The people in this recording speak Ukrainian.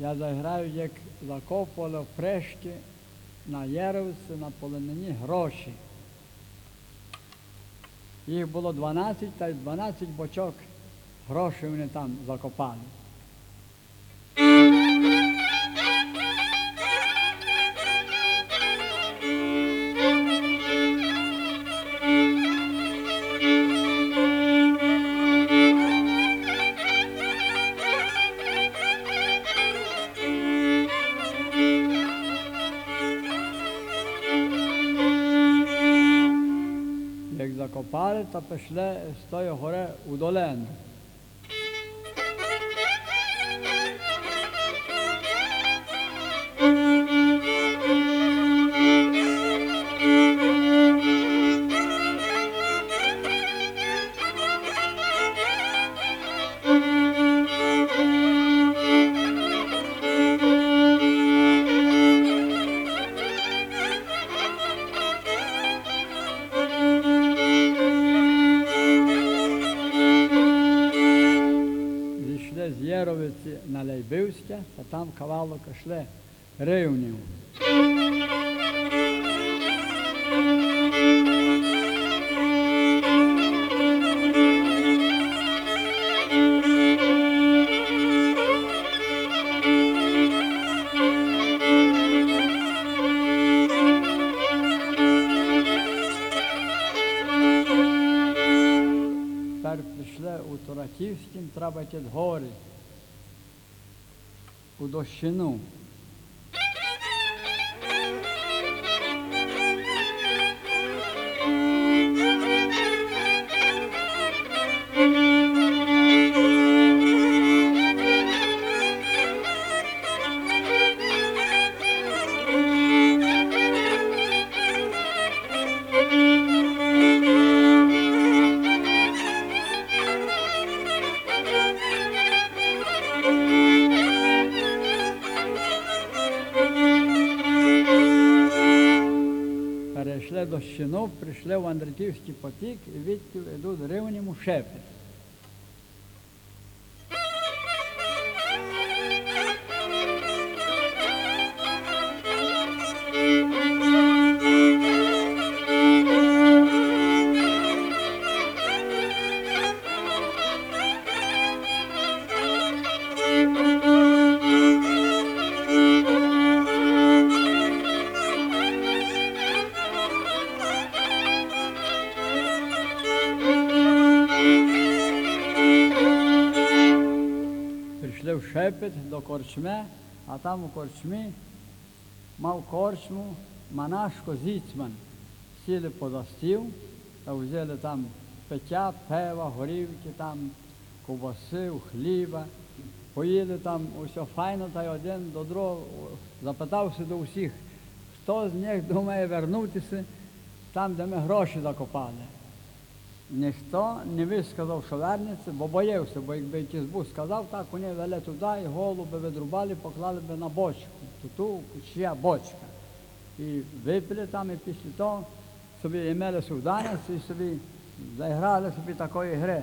Я заграю, як закопували фрешки на Єровці, на полонині гроші. Їх було 12, та й 12 бочок грошей вони там закопали. kopalnica pa šle, stojo gore v Dolenj. Єровиці на Лейбивське, а там кавалок йшли рівнів. Тепер прийшли у Тураківським, треба o do não. Перейшли прийшли в Андриківський потік і відки йдуть рівнем у шепет. Прийшли в шепет до корчми, а там у корчмі мав корчму монашко Зіцман. Сіли поза стіл та взяли там пиття, пива, горівки, там, ковбаси, хліба. Поїли там усе файно, та й один до другого запитався до всіх, хто з них думає вернутися там, де ми гроші закопали. Ніхто не висказав, що вернеться, бо боявся, бо якби якийсь був сказав, так вони вели туди і голуби видрубали, поклали би на бочку. Туту чия бочка. І випили там, і після того собі імели суданець і собі заіграли собі такої гри.